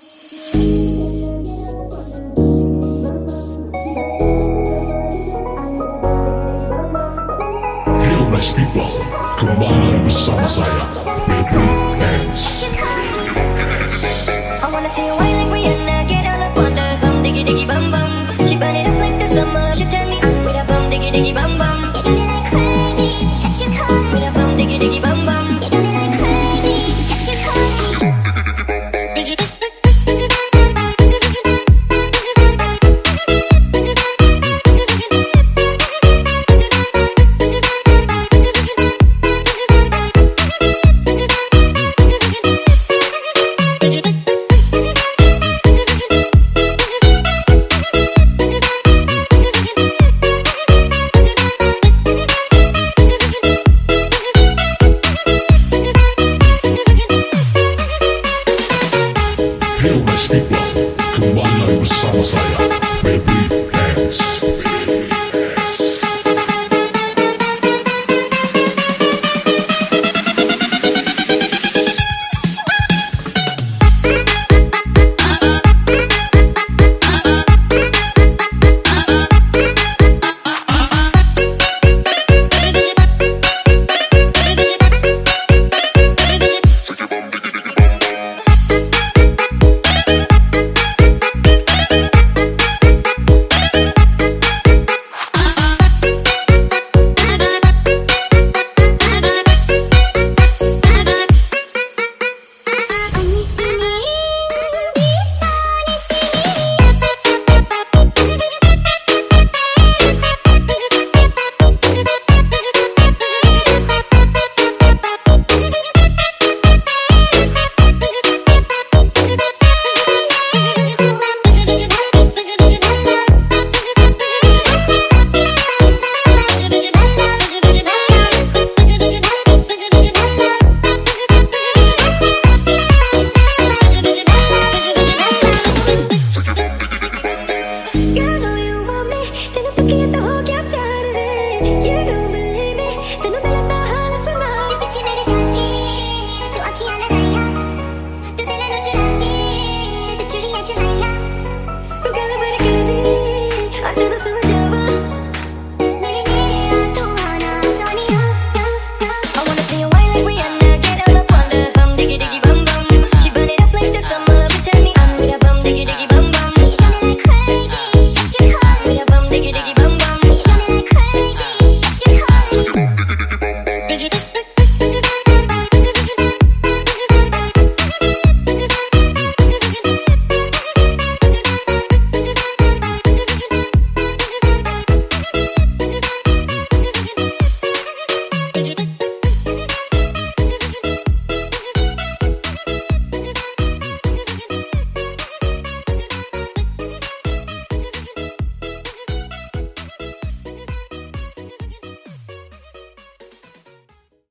Hail nice people, kembali lagi bersama saya, Baby